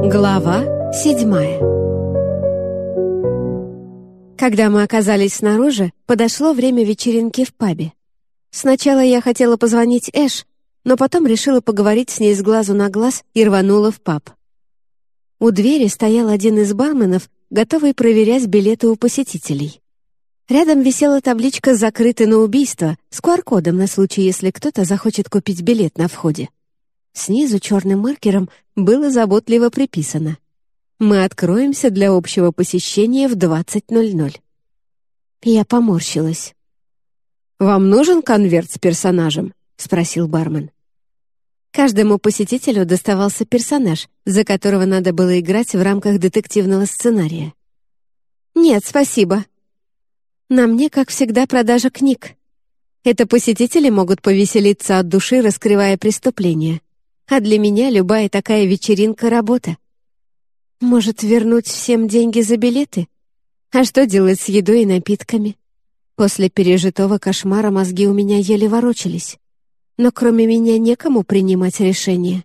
Глава седьмая Когда мы оказались снаружи, подошло время вечеринки в пабе. Сначала я хотела позвонить Эш, но потом решила поговорить с ней с глазу на глаз и рванула в паб. У двери стоял один из барменов, готовый проверять билеты у посетителей. Рядом висела табличка «Закрыты на убийство» с QR-кодом на случай, если кто-то захочет купить билет на входе. Снизу черным маркером было заботливо приписано. «Мы откроемся для общего посещения в 20.00». Я поморщилась. «Вам нужен конверт с персонажем?» — спросил бармен. Каждому посетителю доставался персонаж, за которого надо было играть в рамках детективного сценария. «Нет, спасибо. На мне, как всегда, продажа книг. Это посетители могут повеселиться от души, раскрывая преступления а для меня любая такая вечеринка — работа. Может, вернуть всем деньги за билеты? А что делать с едой и напитками? После пережитого кошмара мозги у меня еле ворочались. Но кроме меня некому принимать решения.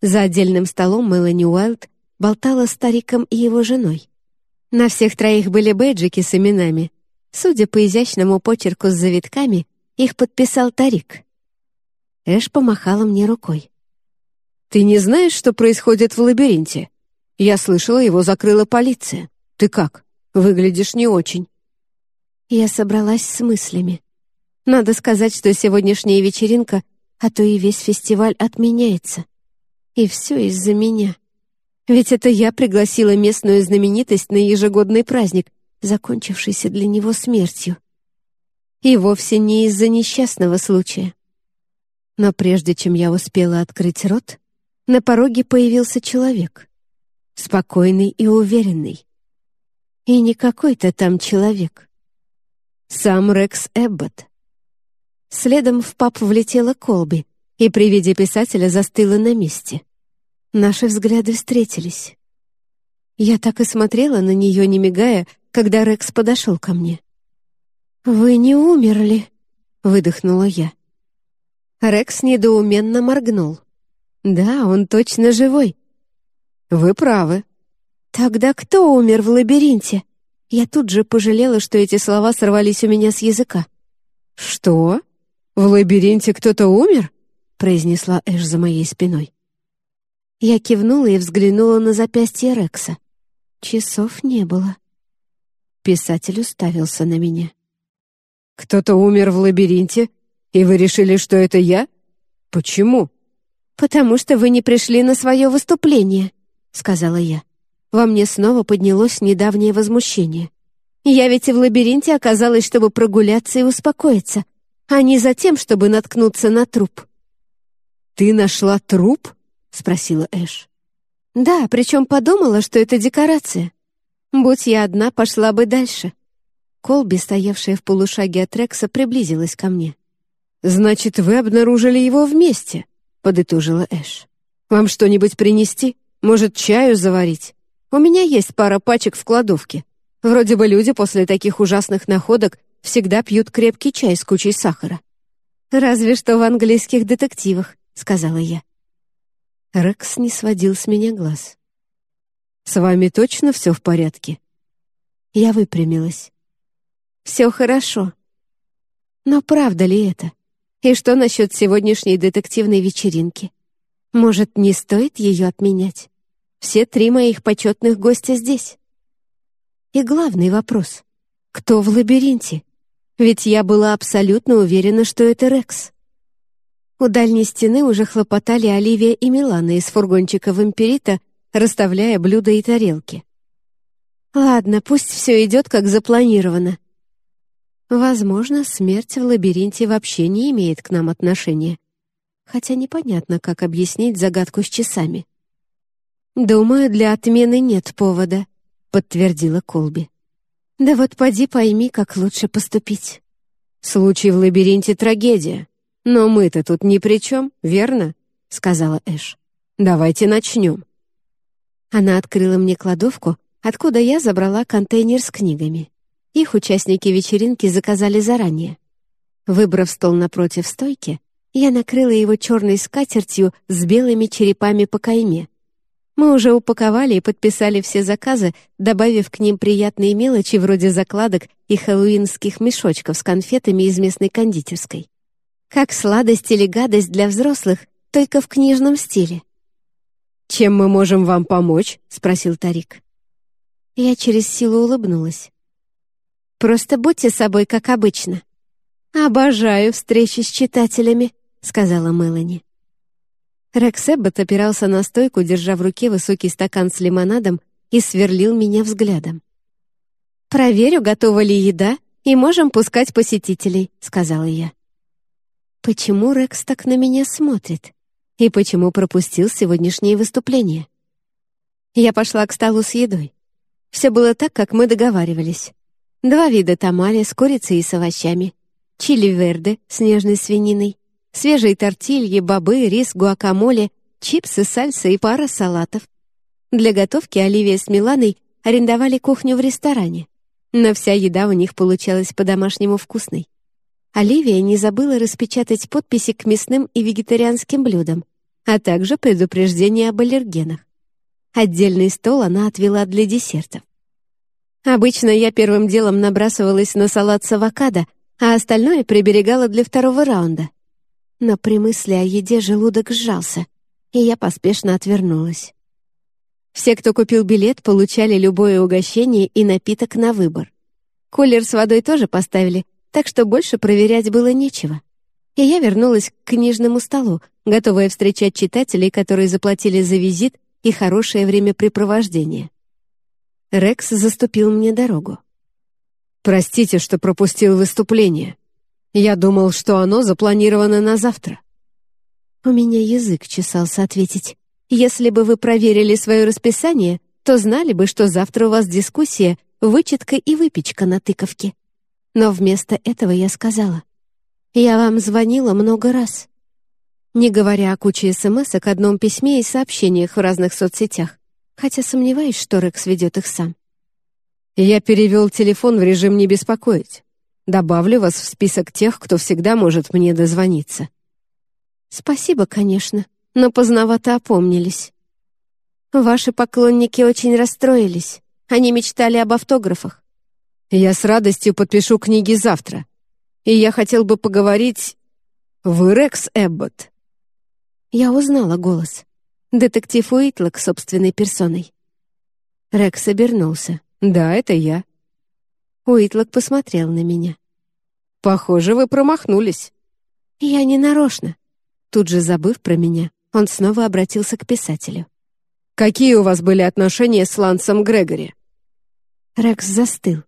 За отдельным столом Мелани Уайлд болтала с стариком и его женой. На всех троих были бейджики с именами. Судя по изящному почерку с завитками, их подписал Тарик. Эш помахала мне рукой. «Ты не знаешь, что происходит в лабиринте? Я слышала, его закрыла полиция. Ты как? Выглядишь не очень». Я собралась с мыслями. Надо сказать, что сегодняшняя вечеринка, а то и весь фестиваль отменяется. И все из-за меня. Ведь это я пригласила местную знаменитость на ежегодный праздник, закончившийся для него смертью. И вовсе не из-за несчастного случая. Но прежде чем я успела открыть рот, на пороге появился человек. Спокойный и уверенный. И не какой-то там человек. Сам Рекс Эббот. Следом в пап влетела Колби и при виде писателя застыла на месте. Наши взгляды встретились. Я так и смотрела на нее, не мигая, когда Рекс подошел ко мне. «Вы не умерли», — выдохнула я. Рекс недоуменно моргнул. Да, он точно живой. Вы правы. Тогда кто умер в лабиринте? Я тут же пожалела, что эти слова сорвались у меня с языка. Что? В лабиринте кто-то умер? произнесла Эш за моей спиной. Я кивнула и взглянула на запястье Рекса. Часов не было. Писатель уставился на меня. «Кто-то умер в лабиринте, и вы решили, что это я? Почему?» «Потому что вы не пришли на свое выступление», — сказала я. Во мне снова поднялось недавнее возмущение. «Я ведь и в лабиринте оказалась, чтобы прогуляться и успокоиться, а не за тем, чтобы наткнуться на труп». «Ты нашла труп?» — спросила Эш. «Да, причем подумала, что это декорация. Будь я одна, пошла бы дальше». Колби, стоявшая в полушаге от Рекса, приблизилась ко мне. «Значит, вы обнаружили его вместе?» — подытожила Эш. «Вам что-нибудь принести? Может, чаю заварить? У меня есть пара пачек в кладовке. Вроде бы люди после таких ужасных находок всегда пьют крепкий чай с кучей сахара». «Разве что в английских детективах», — сказала я. Рекс не сводил с меня глаз. «С вами точно все в порядке?» Я выпрямилась. «Все хорошо. Но правда ли это?» И что насчет сегодняшней детективной вечеринки? Может, не стоит ее отменять? Все три моих почетных гостя здесь. И главный вопрос — кто в лабиринте? Ведь я была абсолютно уверена, что это Рекс. У дальней стены уже хлопотали Оливия и Милана из фургончика вампирита, расставляя блюда и тарелки. Ладно, пусть все идет как запланировано. Возможно, смерть в лабиринте вообще не имеет к нам отношения. Хотя непонятно, как объяснить загадку с часами. «Думаю, для отмены нет повода», — подтвердила Колби. «Да вот поди пойми, как лучше поступить». «Случай в лабиринте — трагедия. Но мы-то тут ни при чем, верно?» — сказала Эш. «Давайте начнем». Она открыла мне кладовку, откуда я забрала контейнер с книгами. Их участники вечеринки заказали заранее. Выбрав стол напротив стойки, я накрыла его черной скатертью с белыми черепами по кайме. Мы уже упаковали и подписали все заказы, добавив к ним приятные мелочи вроде закладок и хэллоуинских мешочков с конфетами из местной кондитерской. Как сладость или гадость для взрослых, только в книжном стиле. «Чем мы можем вам помочь?» — спросил Тарик. Я через силу улыбнулась. «Просто будьте собой, как обычно». «Обожаю встречи с читателями», — сказала Мелани. Рекс Эббот опирался на стойку, держа в руке высокий стакан с лимонадом и сверлил меня взглядом. «Проверю, готова ли еда, и можем пускать посетителей», — сказала я. Почему Рекс так на меня смотрит? И почему пропустил сегодняшнее выступление? Я пошла к столу с едой. Все было так, как мы договаривались. Два вида тамали с курицей и с овощами, чили верде с нежной свининой, свежие тортильи, бобы, рис, гуакамоле, чипсы, сальса и пара салатов. Для готовки Оливия с Миланой арендовали кухню в ресторане, но вся еда у них получалась по-домашнему вкусной. Оливия не забыла распечатать подписи к мясным и вегетарианским блюдам, а также предупреждение об аллергенах. Отдельный стол она отвела для десертов. Обычно я первым делом набрасывалась на салат с авокадо, а остальное приберегала для второго раунда — но при мысли о еде желудок сжался, и я поспешно отвернулась. Все, кто купил билет, получали любое угощение и напиток на выбор. Кулер с водой тоже поставили, так что больше проверять было нечего. И я вернулась к книжному столу, готовая встречать читателей, которые заплатили за визит и хорошее времяпрепровождение. Рекс заступил мне дорогу. «Простите, что пропустил выступление», я думал, что оно запланировано на завтра. У меня язык чесался ответить. Если бы вы проверили свое расписание, то знали бы, что завтра у вас дискуссия, вычетка и выпечка на тыковке. Но вместо этого я сказала. Я вам звонила много раз. Не говоря о куче смс к одном письме и сообщениях в разных соцсетях, хотя сомневаюсь, что Рекс ведет их сам. Я перевел телефон в режим «не беспокоить». Добавлю вас в список тех, кто всегда может мне дозвониться». «Спасибо, конечно, но поздновато опомнились. Ваши поклонники очень расстроились. Они мечтали об автографах». «Я с радостью подпишу книги завтра. И я хотел бы поговорить... Вы Рекс Эббот?» Я узнала голос. Детектив Уитлок собственной персоной. Рекс обернулся. «Да, это я». Уитлок посмотрел на меня. «Похоже, вы промахнулись». «Я не нарочно». Тут же забыв про меня, он снова обратился к писателю. «Какие у вас были отношения с Лансом Грегори?» Рекс застыл.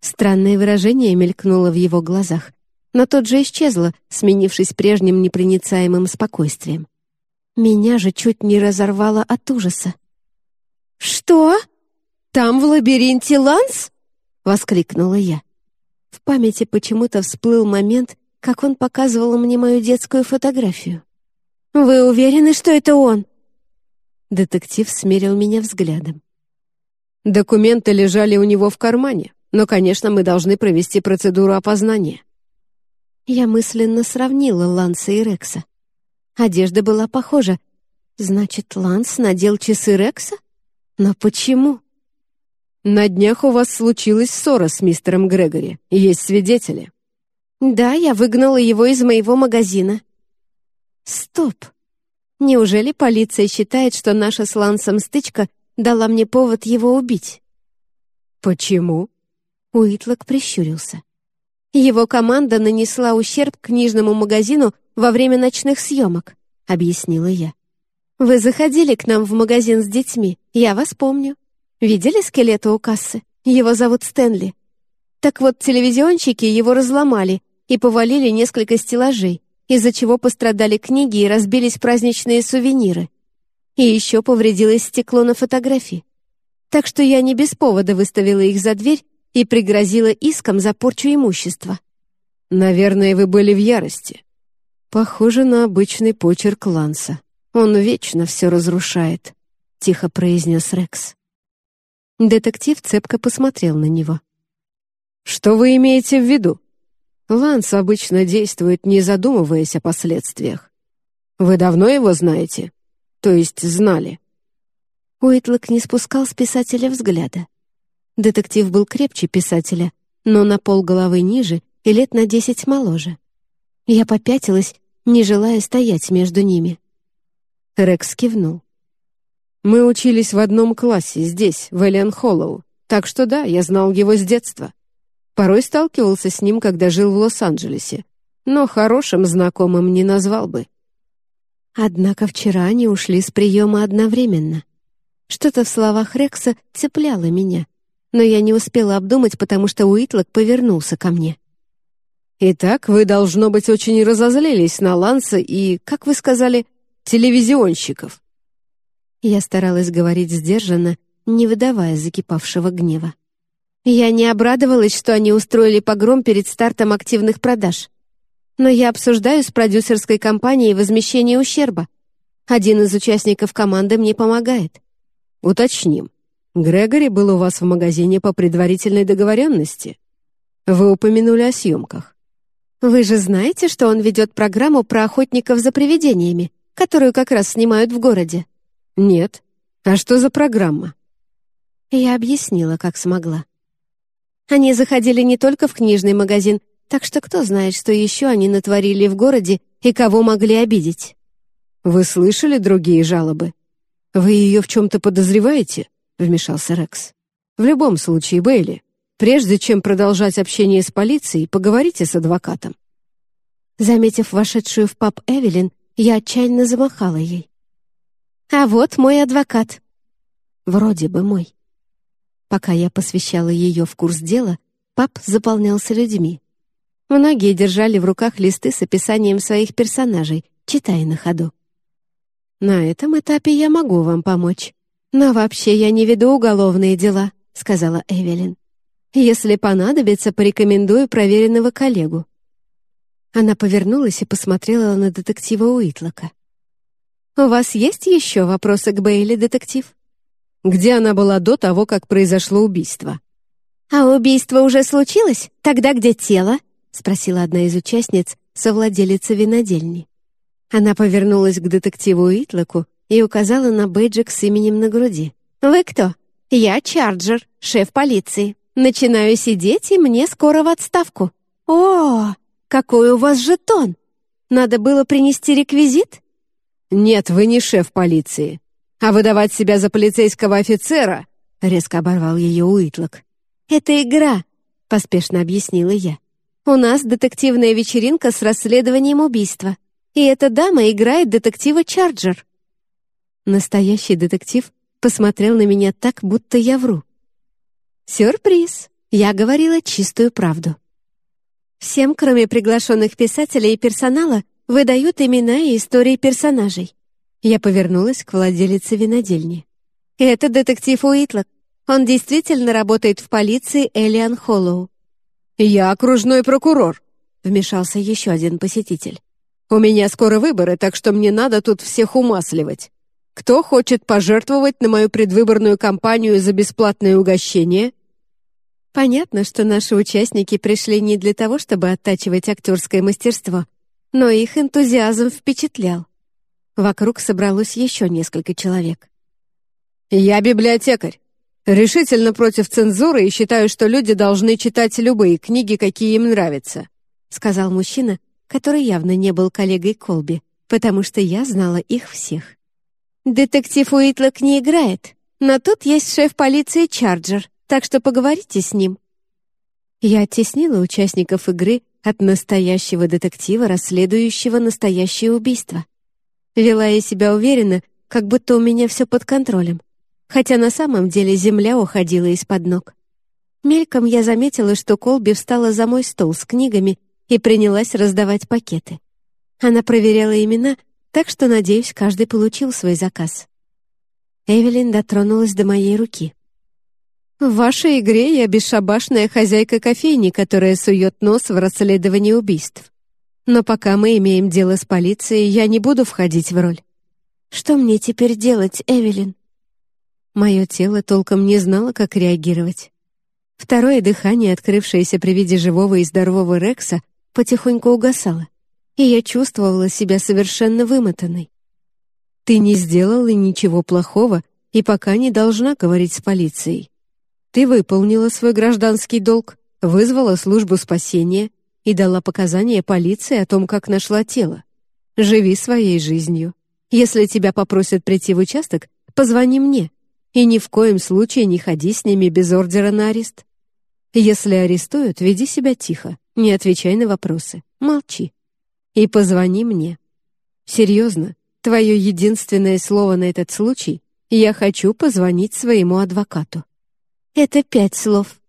Странное выражение мелькнуло в его глазах, но тут же исчезло, сменившись прежним непроницаемым спокойствием. Меня же чуть не разорвало от ужаса. «Что? Там в лабиринте Ланс?» воскликнула я. В памяти почему-то всплыл момент, как он показывал мне мою детскую фотографию. «Вы уверены, что это он?» Детектив смерил меня взглядом. «Документы лежали у него в кармане, но, конечно, мы должны провести процедуру опознания». Я мысленно сравнила Ланса и Рекса. Одежда была похожа. Значит, Ланс надел часы Рекса? Но почему? «На днях у вас случилась ссора с мистером Грегори. Есть свидетели». «Да, я выгнала его из моего магазина». «Стоп! Неужели полиция считает, что наша с Лансом стычка дала мне повод его убить?» «Почему?» Уитлок прищурился. «Его команда нанесла ущерб книжному магазину во время ночных съемок», — объяснила я. «Вы заходили к нам в магазин с детьми, я вас помню. Видели скелета у кассы? Его зовут Стэнли. Так вот, телевизионщики его разломали и повалили несколько стеллажей, из-за чего пострадали книги и разбились праздничные сувениры. И еще повредилось стекло на фотографии. Так что я не без повода выставила их за дверь и пригрозила иском за порчу имущества. «Наверное, вы были в ярости. Похоже на обычный почерк Ланса. Он вечно все разрушает», — тихо произнес Рекс. Детектив цепко посмотрел на него. «Что вы имеете в виду? Ланс обычно действует, не задумываясь о последствиях. Вы давно его знаете? То есть знали?» Уитлок не спускал с писателя взгляда. Детектив был крепче писателя, но на пол головы ниже и лет на десять моложе. Я попятилась, не желая стоять между ними. Рекс кивнул. «Мы учились в одном классе здесь, в Эллен Холлоу, так что да, я знал его с детства. Порой сталкивался с ним, когда жил в Лос-Анджелесе, но хорошим знакомым не назвал бы». Однако вчера они ушли с приема одновременно. Что-то в словах Рекса цепляло меня, но я не успела обдумать, потому что Уитлок повернулся ко мне. «Итак, вы, должно быть, очень разозлились на Ланса и, как вы сказали, телевизионщиков». Я старалась говорить сдержанно, не выдавая закипавшего гнева. Я не обрадовалась, что они устроили погром перед стартом активных продаж. Но я обсуждаю с продюсерской компанией возмещение ущерба. Один из участников команды мне помогает. Уточним. Грегори был у вас в магазине по предварительной договоренности. Вы упомянули о съемках. Вы же знаете, что он ведет программу про охотников за привидениями, которую как раз снимают в городе? Нет. А что за программа? Я объяснила, как смогла. Они заходили не только в книжный магазин, так что кто знает, что еще они натворили в городе и кого могли обидеть. Вы слышали другие жалобы? Вы ее в чем-то подозреваете? Вмешался Рекс. В любом случае, Бейли, Прежде чем продолжать общение с полицией, поговорите с адвокатом». Заметив вошедшую в паб Эвелин, я отчаянно замахала ей. «А вот мой адвокат». Вроде бы мой. Пока я посвящала ее в курс дела, паб заполнялся людьми. Многие держали в руках листы с описанием своих персонажей, читая на ходу. «На этом этапе я могу вам помочь. Но вообще я не веду уголовные дела», — сказала Эвелин. Если понадобится, порекомендую проверенного коллегу». Она повернулась и посмотрела на детектива Уитлока. «У вас есть еще вопросы к Бейли, детектив?» «Где она была до того, как произошло убийство?» «А убийство уже случилось? Тогда где тело?» — спросила одна из участниц, совладелица винодельни. Она повернулась к детективу Уитлоку и указала на бейджик с именем на груди. «Вы кто?» «Я Чарджер, шеф полиции». Начинаю сидеть, и мне скоро в отставку. О, какой у вас жетон! Надо было принести реквизит? Нет, вы не шеф полиции. А выдавать себя за полицейского офицера, резко оборвал ее Уитлок. Это игра, поспешно объяснила я. У нас детективная вечеринка с расследованием убийства. И эта дама играет детектива Чарджер. Настоящий детектив посмотрел на меня так, будто я вру. Сюрприз! Я говорила чистую правду. Всем, кроме приглашенных писателей и персонала, выдают имена и истории персонажей. Я повернулась к владелице винодельни. Это детектив Уитлок. Он действительно работает в полиции Элиан Холлоу. «Я окружной прокурор», — вмешался еще один посетитель. «У меня скоро выборы, так что мне надо тут всех умасливать. Кто хочет пожертвовать на мою предвыборную кампанию за бесплатное угощение?» Понятно, что наши участники пришли не для того, чтобы оттачивать актерское мастерство, но их энтузиазм впечатлял. Вокруг собралось еще несколько человек. «Я библиотекарь. Решительно против цензуры и считаю, что люди должны читать любые книги, какие им нравятся», сказал мужчина, который явно не был коллегой Колби, потому что я знала их всех. «Детектив Уитлок не играет, но тут есть шеф полиции Чарджер», так что поговорите с ним». Я оттеснила участников игры от настоящего детектива, расследующего настоящее убийство. Вела я себя уверенно, как будто у меня все под контролем, хотя на самом деле земля уходила из-под ног. Мельком я заметила, что Колби встала за мой стол с книгами и принялась раздавать пакеты. Она проверяла имена, так что, надеюсь, каждый получил свой заказ. Эвелин дотронулась до моей руки. В вашей игре я бесшабашная хозяйка кофейни, которая сует нос в расследовании убийств. Но пока мы имеем дело с полицией, я не буду входить в роль. Что мне теперь делать, Эвелин? Мое тело толком не знало, как реагировать. Второе дыхание, открывшееся при виде живого и здорового Рекса, потихоньку угасало, и я чувствовала себя совершенно вымотанной. «Ты не сделала ничего плохого, и пока не должна говорить с полицией. Ты выполнила свой гражданский долг, вызвала службу спасения и дала показания полиции о том, как нашла тело. Живи своей жизнью. Если тебя попросят прийти в участок, позвони мне. И ни в коем случае не ходи с ними без ордера на арест. Если арестуют, веди себя тихо, не отвечай на вопросы, молчи. И позвони мне. Серьезно, твое единственное слово на этот случай — я хочу позвонить своему адвокату. Это пять слов.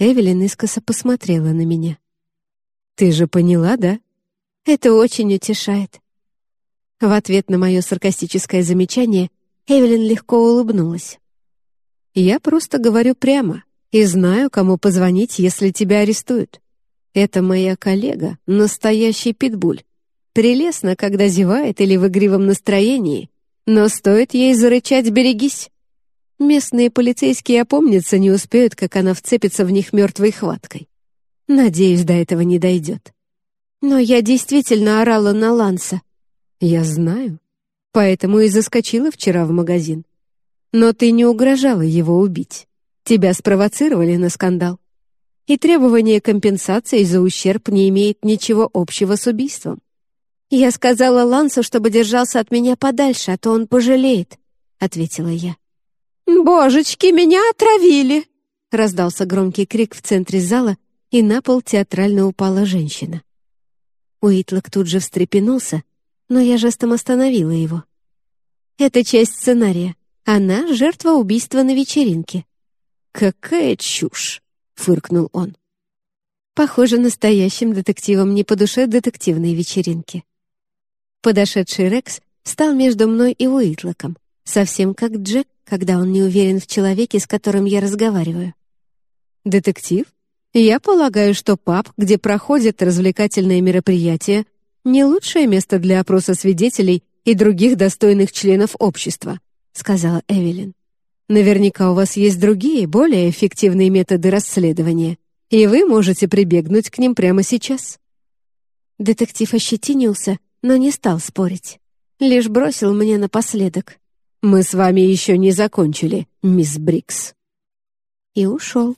Эвелин искоса посмотрела на меня. «Ты же поняла, да?» «Это очень утешает». В ответ на мое саркастическое замечание Эвелин легко улыбнулась. «Я просто говорю прямо и знаю, кому позвонить, если тебя арестуют. Это моя коллега, настоящий питбуль. Прелестно, когда зевает или в игривом настроении, но стоит ей зарычать «берегись». Местные полицейские опомниться не успеют, как она вцепится в них мертвой хваткой. Надеюсь, до этого не дойдет. Но я действительно орала на Ланса. Я знаю. Поэтому и заскочила вчера в магазин. Но ты не угрожала его убить. Тебя спровоцировали на скандал. И требование компенсации за ущерб не имеет ничего общего с убийством. «Я сказала Лансу, чтобы держался от меня подальше, а то он пожалеет», — ответила я. «Божечки, меня отравили!» Раздался громкий крик в центре зала, и на пол театрально упала женщина. Уитлок тут же встрепенулся, но я жестом остановила его. «Это часть сценария. Она — жертва убийства на вечеринке». «Какая чушь!» — фыркнул он. Похоже, настоящим детективам не по душе детективные вечеринки. Подошедший Рекс встал между мной и Уитлоком, совсем как Джек, когда он не уверен в человеке, с которым я разговариваю. «Детектив? Я полагаю, что паб, где проходят развлекательные мероприятия, не лучшее место для опроса свидетелей и других достойных членов общества», сказала Эвелин. «Наверняка у вас есть другие, более эффективные методы расследования, и вы можете прибегнуть к ним прямо сейчас». Детектив ощетинился, но не стал спорить. Лишь бросил мне напоследок. «Мы с вами еще не закончили, мисс Брикс». И ушел.